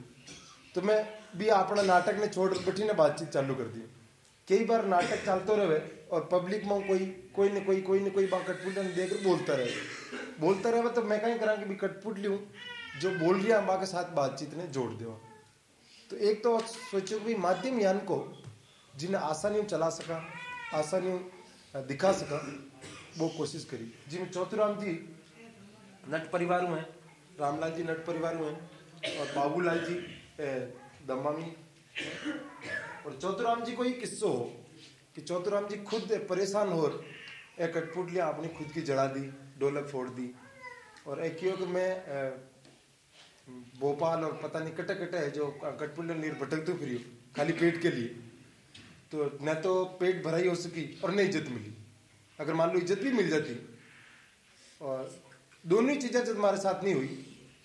तो मैं भी अपना नाटक ने छोड़ बैठी ने बातचीत चालू कर दी। कई बार नाटक चलते रहे और पब्लिक में कोई कोई न कोई कोई न कोई बात कटपुट देख बोलता रहे। बोलता रहे तो मैं कहीं करा कि कटपुट जो बोल रही है के साथ बातचीत ने जोड़ दो तो एक तो सोचो कि माध्यम यान को, जिन्हें आसानी चला सका आसानी दिखा सका, वो कोशिश करी। जिनमें चौथुराम जी नट परिवार में रामलाल जी नट परिवार में और बाबूलाल जी दमामी और चौथुराम जी को ही किस्सो हो कि चौथुराम जी खुद परेशान हो एक कटपुट लिया अपनी खुद की जड़ा दी डोलक फोड़ दी। और एक कि मैं भोपाल और पता नहीं कटे कटे है जो कटपुल्य नीर भटकते फिर खाली पेट के लिए। तो न तो पेट भराई हो सकी और न इज़्ज़त मिली। अगर मान लो इज़्ज़त भी मिल जाती और दोनों ही चीज़ें जब हमारे साथ नहीं हुई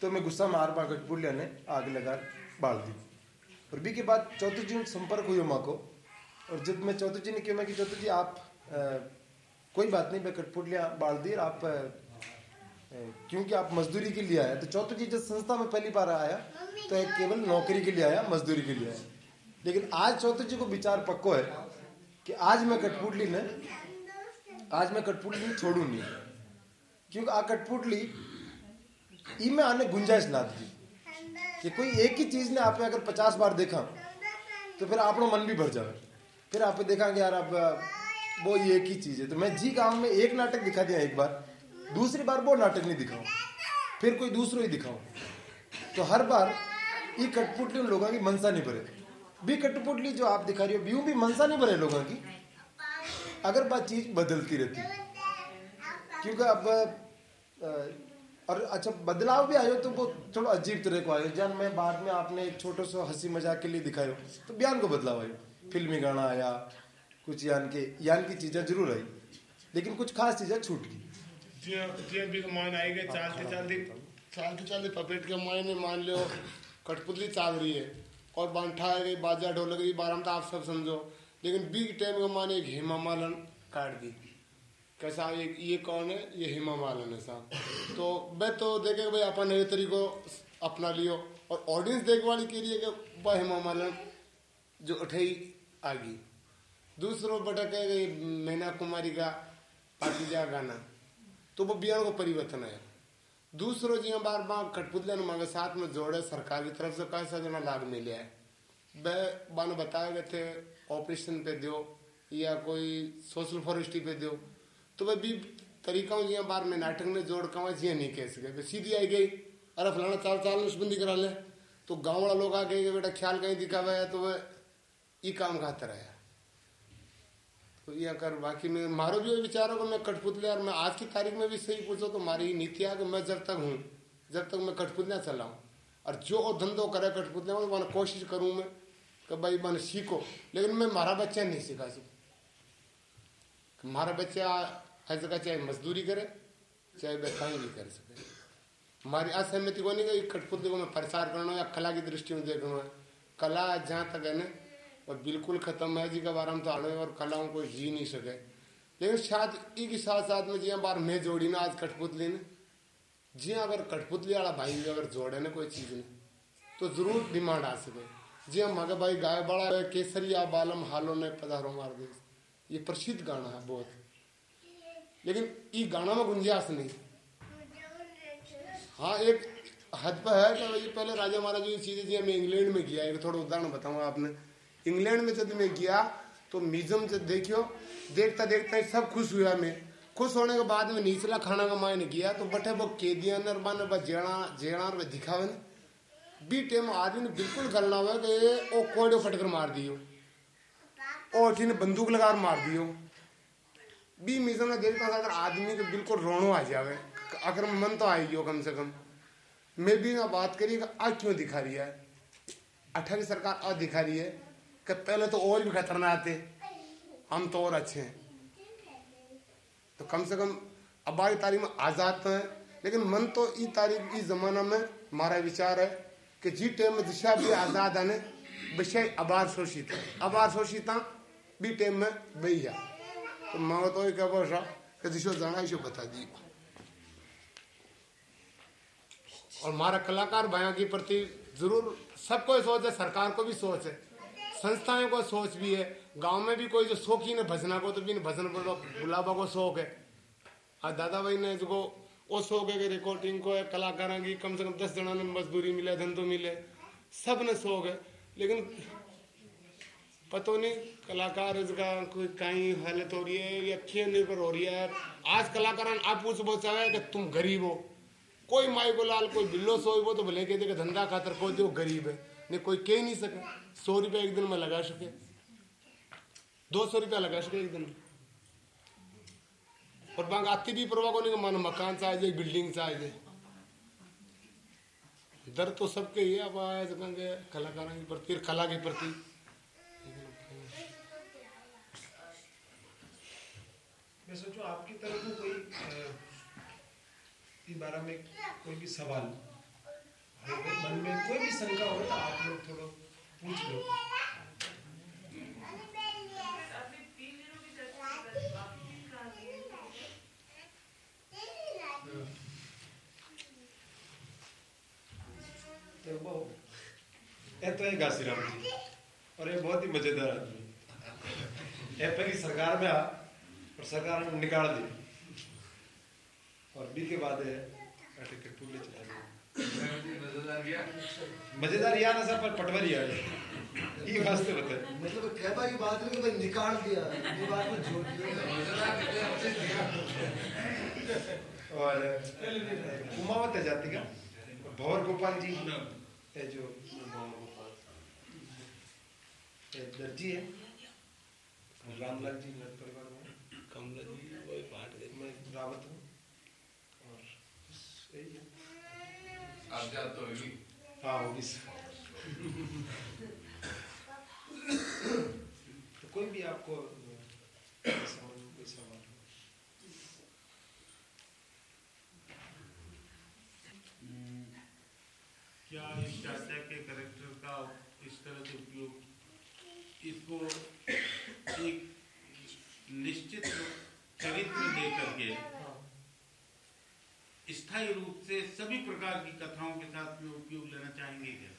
तो मैं गुस्सा मार पा कटपुलिया ने आग लगा, बाल दी। और बी के बाद चौथे जी संपर्क हुई माँ को। और जब मैं चौथे जी ने क्यों मैं कि चौथे जी आप आ, कोई बात नहीं मैं कटपुलिया बाल दी आप आ, क्योंकि आप मजदूरी के लिए आया तो चौथे जी जब संस्था में पहली बार आया तो एक केवल नौकरी के लिए आया मजदूरी के लिए आया। लेकिन आज चौथे जी को विचार पक्को है कि आज मैं कटपुटली ने आज मैं कटपुटली छोड़ू नहीं क्योंकि आ कटपुटली ई में आने गुंजाइश ना दी कि कोई एक ही चीज़ ने आपने अगर पचास बार देखा तो फिर आपका मन भी भर जाए। फिर आप देखा कि यार, अब वो ये एक ही चीज़ है। तो मैं जी गाँव में एक नाटक दिखा दिया एक बार, दूसरी बार वो नाटक नहीं दिखाऊँ, फिर कोई दूसरो ही दिखाऊँ। तो हर बार ये कटपुटली उन लोगों की मनसा नहीं भरे। भी कटपुटली जो आप दिखा रही हो बीऊ भी मनसा नहीं भरे लोगों की, अगर बात चीज़ बदलती रहती। क्योंकि अब और अच्छा बदलाव भी आयो तो वो थोड़ा अजीब तरह को आयो। जन में बाद में आपने एक छोटे सा हँसी मज़ाक के लिए दिखायो। तो बयान को बदलाव आयो। फिल्मी गाना आया कुछ यान के यान की चीज़ें ज़रूर आई। लेकिन कुछ खास चीज़ें छूट गई। चालते चालते चालते चालते पपेट के मायने मान लो कठपुतली चाल रही है। और बांठा है गई बाजा ढोलक तो आप सब समझो। लेकिन बी टाइम के माने एक हेमा मालन काट दी। कैसा ये ये कौन है? ये हेमा मालन है साहब। तो मैं तो देखे भाई अपन नए तरीको अपना लियो और ऑडियंस देख वाली के लिए कि वह हेमा मालन जो अठई आ गई। दूसरों बटक है ये मैना कुमारी का पाकिजा गाना। तो वो बियान को परिवर्तन है दूसरों जी बार बार कठपुतले मगर साथ में जोड़े, सरकार की तरफ़ से कैसा जना लाभ मिले है। वह बाने बताए गए थे, ऑपरेशन पे दो या कोई सोशल फॉरेस्ट्री पे दो तो वह भी तरीका जी बार में नाटक में जोड़ का जी नहीं कह सके। वह सीधी आई गई, अरे फलाना चाल चाल नशबंदी करा ले। तो गाँव वाला लोग आ गए कि बेटा ख्याल कहीं दिखावा है तो वह ई काम खातर है तो ये कर बाकी में, मारो भी विचार हो मैं कठपुतले, और मैं आज की तारीख में भी सही पूछो तो हमारी नीति कि मैं जब तक हूँ, जब तक मैं कठपुतलियाँ चलाऊं। और जो धंधो करे कठपुतलियाँ तो मैंने कोशिश करूँ मैं कि भाई मैंने सीखो, लेकिन मैं मारा बच्चा नहीं सिखा सकूँ। हमारा बच्चा हर जगह चाहे मजदूरी करे, चाहे कहीं भी कर सके। हमारी असहमति को नहीं कि कठपुतली को मैं प्रचार करना या कला की दृष्टि में देखना है। कला जहाँ तक है ना और बिल्कुल खत्म है जी का बारे में तो आने और कलाओं को जी नहीं सके। लेकिन शायद एक साथ साथ में जिया बार मैं जोड़ी ना आज कठपुतली ने जी अगर कठपुतली वाला भाई भी अगर जोड़े ना कोई चीज़ ने तो ज़रूर डिमांड आ सके। जी हम मगे भाई गाय बड़ा केसरिया बालम हालो ने पधारो मार दे ये प्रसिद्ध गाना है बहुत। लेकिन ये गाना में गुंजाइश नहीं। हाँ एक हद पर है कि भाई पहले राजा महाराज ये चीज़ें जी मैं इंग्लैंड में गया एक थोड़ा उदाहरण बताऊँगा आपने। इंग्लैंड में जब मैं गया तो म्यूज़ियम जब देखियो देखता देखता सब खुश हुआ मैं। खुश होने के बाद में निचला खाना का मायने गया तो बटे वो कैदिया नर बन जेड़ा जेड़ा दिखावे ना बी टाइम आदमी ने बिल्कुल गलना हुआ कि ओ कोड़े फटकर मार दियो। और ठीक बंदूक लगा मार दियो। बी म्यूज़ियम में देखता था अगर आदमी को बिल्कुल रोनो आ जावे, अगर मन तो आएगी कम से कम। मैं भी ना बात करी आ क्यों दिखा रही है? अठारह सरकार आ दिखा रही है कि पहले तो और भी खतरनाक थे, हम तो और अच्छे हैं। तो कम से कम अब तारीख में आज़ाद तो है, लेकिन मन तो ई तारीख इस जमाना में हमारा विचार है कि जी टाइम में दिशा भी आज़ाद आने, विषय अबार शोषित है। अबार शोषित बी टाइम में भैया तो मैं तो क्या बोल कि दिशो जाना इसे बता दी और हमारा कलाकार भाइयों के प्रति ज़रूर सबको सोच है सरकार को भी सोच है संस्थाओं को सोच भी है गाँव में भी कोई जो शौकीन है भजना को तो भी भजन बुलावा को शौक है और दादा भाई ने जो वो शौक है कि रिकॉर्डिंग को है कलाकारों की कम से कम दस जना ने मजदूरी मिले धंधो मिले सबने शौक है लेकिन पतो नहीं, कलाकार इसका कोई कहीं हालत हो रही है, या क्यों निर्भर हो रही है। आज कलाकार आप पूछ बोल है कि तुम गरीब हो। कोई माई गोलाल कोई बिल्लो सोई वो तो भले कहते धंधा खातर कोई जो गरीब है। नहीं, कोई कह नहीं सके। सौ रुपया एक दिन में लगा सके। दो सौ रुपया लगा सके एक दिन में। और बांग आती भी परवाह को नहीं मानो मकान चाहिए बिल्डिंग चाहिए दर तो सबके ही अब आए कलाकारों के प्रति कला के प्रति। मैं सोचू आपकी तरफ़ में कोई इस बारे में कोई भी सवाल? मन में कोई भी शंका हो तो आप लोग थोड़ा पूछ लो। तो ये तो घासीराम जी। और ये बहुत ही मज़ेदार आदमी। ये सरकार में आ और सरकार ने निकाल दी और बी के बाद टिकट पूरे चला गया मज़ेदार यार ना सर पर पटवारी यार ये वास्ते बता। मतलब कहबा की बात है कि निकाल दिया। ये बात में जोड़ दिया और उमावत है जाति का। भंवर गोपाल जी। है जो दर्जी है। रामलाल जी नर परिवार में कमला जी वही पाठ मैं रावत हूँ और यही आप जा तो होगी। हाँ होगी। तो कोई भी आपको क्या इस चाचा के करेक्टर का इस तरह से उपयोग इसको एक निश्चित करके स्थायी रूप से सभी प्रकार की कथाओं के साथ में उपयोग लेना चाहेंगे क्या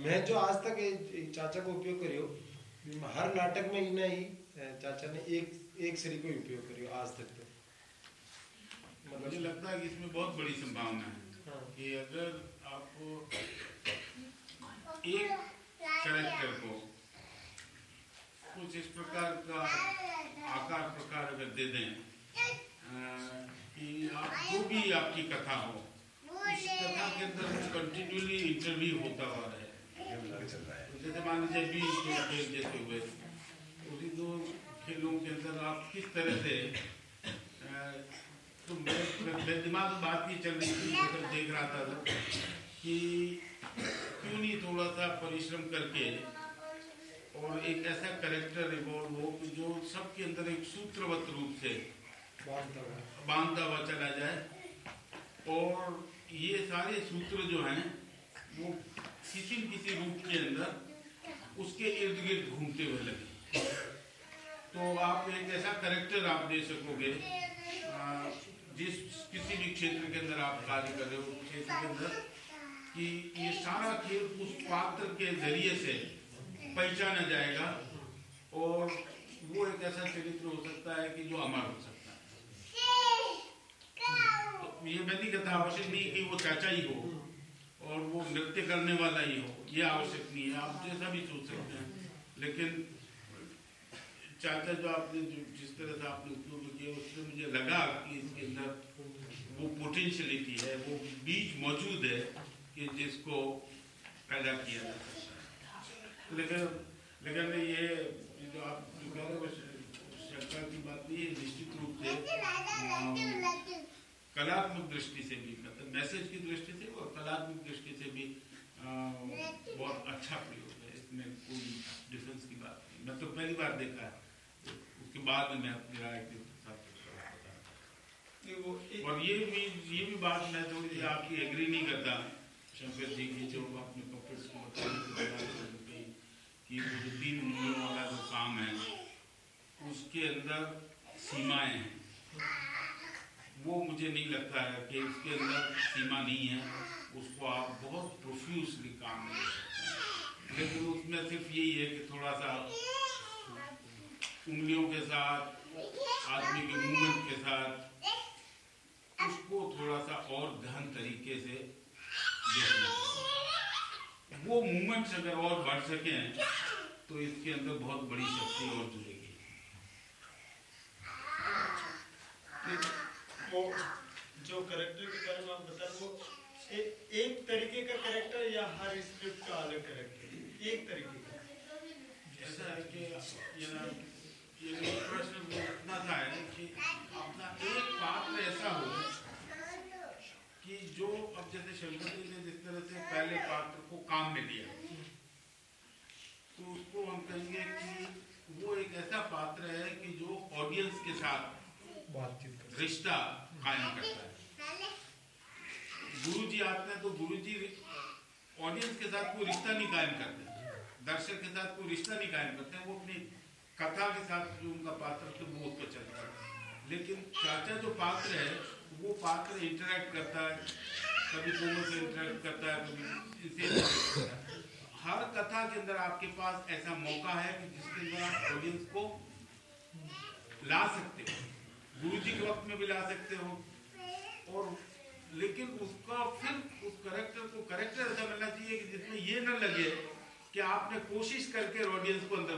मैं जो आज तक चाचा को उपयोग करियो हर नाटक में ही ए, चाचा ने एक एक श्री को उपयोग करियो आज तक तो मुझे मतलब लगता है कि इसमें बहुत बड़ी संभावना है हाँ। कि अगर आपको एक कैरेक्टर को कुछ इस प्रकार का आकार प्रकार अगर दे दें कि आप जो भी आपकी कथा हो उस कथा के अंदर कंटिन्यूली इंटरव्यू होता हुआ रहे जैसे मान लीजिए बी दो खेल जैसे हुए उसी दो खेलों के अंदर आप किस तरह से तो मेरे दिमाग बात ये चल रही थी देख रहा था कि क्यों नहीं थोड़ा सा परिश्रम करके और एक ऐसा करेक्टर इवॉल्व हो कि जो सबके अंदर एक सूत्रवत रूप से बांधता हुआ चला जाए। और ये सारे सूत्र जो हैं, वो किसी न किसी रूप के अंदर उसके इर्द गिर्द घूमते हुए लगे। तो आप एक ऐसा करेक्टर आप दे सकोगे जिस किसी भी क्षेत्र के अंदर आप कार्य कर रहे हो, उस क्षेत्र के अंदर, कि ये सारा खेल उस पात्र के ज़रिए से पहचाना जाएगा और वो एक ऐसा चरित्र हो सकता है कि जो अमर हो सकता है। ये मैं नहीं कहता आवश्यक नहीं कि वो चाचा ही हो और वो नृत्य करने वाला ही हो, ये आवश्यक नहीं है। आप जैसा भी सोच सकते हैं। लेकिन चाचा जो आपने जो जिस तरह से आपने उपयोग किया, उससे मुझे लगा कि इसके अंदर वो पोटेंशियलिटी है वो बीज मौजूद है कि जिसको पैदा किया जा सकता है। लेकिन लेकिन ये ये जो आप जो कह रहे हो शंका की बात नहीं है निश्चित रूप से कलात्मक दृष्टि से भी मतलब मैसेज की दृष्टि से और कलात्मक दृष्टि से भी बहुत अच्छा प्रयोग है इसमें कोई डिफरेंस की बात नहीं। मैं तो पहली बार देखा है। उसके बाद में मैं अपनी राय के और ये भी ये भी बात मैं थोड़ी आपकी एग्री नहीं करता शंकर जी की जो आपने पॉकेट्स को बताने की तीन उंगलियों वाला जो काम है, उसके अंदर सीमाएँ हैं। वो मुझे नहीं लगता है कि उसके अंदर सीमा नहीं है। उसको आप बहुत प्रोफ्यूसली काम कर सकते हैं। लेकिन उसमें सिर्फ़ यही है कि थोड़ा सा उंगलियों के साथ आदमी के मूवमेंट के साथ उसको थोड़ा सा और गहन तरीके से देखना चाहिए। मूवमेंट्स अगर और बढ़ सके तो इसके अंदर बहुत बड़ी शक्ति और जुड़ेगी। वो जो करेक्टर के बारे में आप बता वो ए, एक तरीके का करेक्टर या हर स्क्रिप्ट का अलग करेक्टर एक तरीके का। ऐसा है कि ये ना ये प्रश्न वो इतना है कि अपना एक पात्र ऐसा हो कि जो अब जैसे शंकर जी ने जिस तरह से पहले पात्र को काम में लिया तो उसको हम कहेंगे कि वो एक ऐसा पात्र है कि जो ऑडियंस के साथ बातचीत रिश्ता कायम करता है। गुरु जी आते हैं तो गुरु जी ऑडियंस के साथ कोई रिश्ता नहीं कायम करते। दर्शक के साथ कोई रिश्ता नहीं कायम करते। वो अपनी कथा के साथ जो उनका पात्र थे वो उस पर चलता है। लेकिन चाचा जो पात्र है वो पात्र इंटरेक्ट करता है। कभी दोनों से इंटरेक्ट करता है कभी इसे करता है। हर कथा के अंदर आपके पास ऐसा मौका है कि जिसके अंदर आप ऑडियंस को ला सकते हो। गुरु जी के वक्त में भी ला सकते हो। और लेकिन उसका फिर उस करेक्टर को करेक्टर ऐसा मिलना चाहिए कि जिसमें ये ना लगे कि आपने कोशिश करके ऑडियंस को अंदर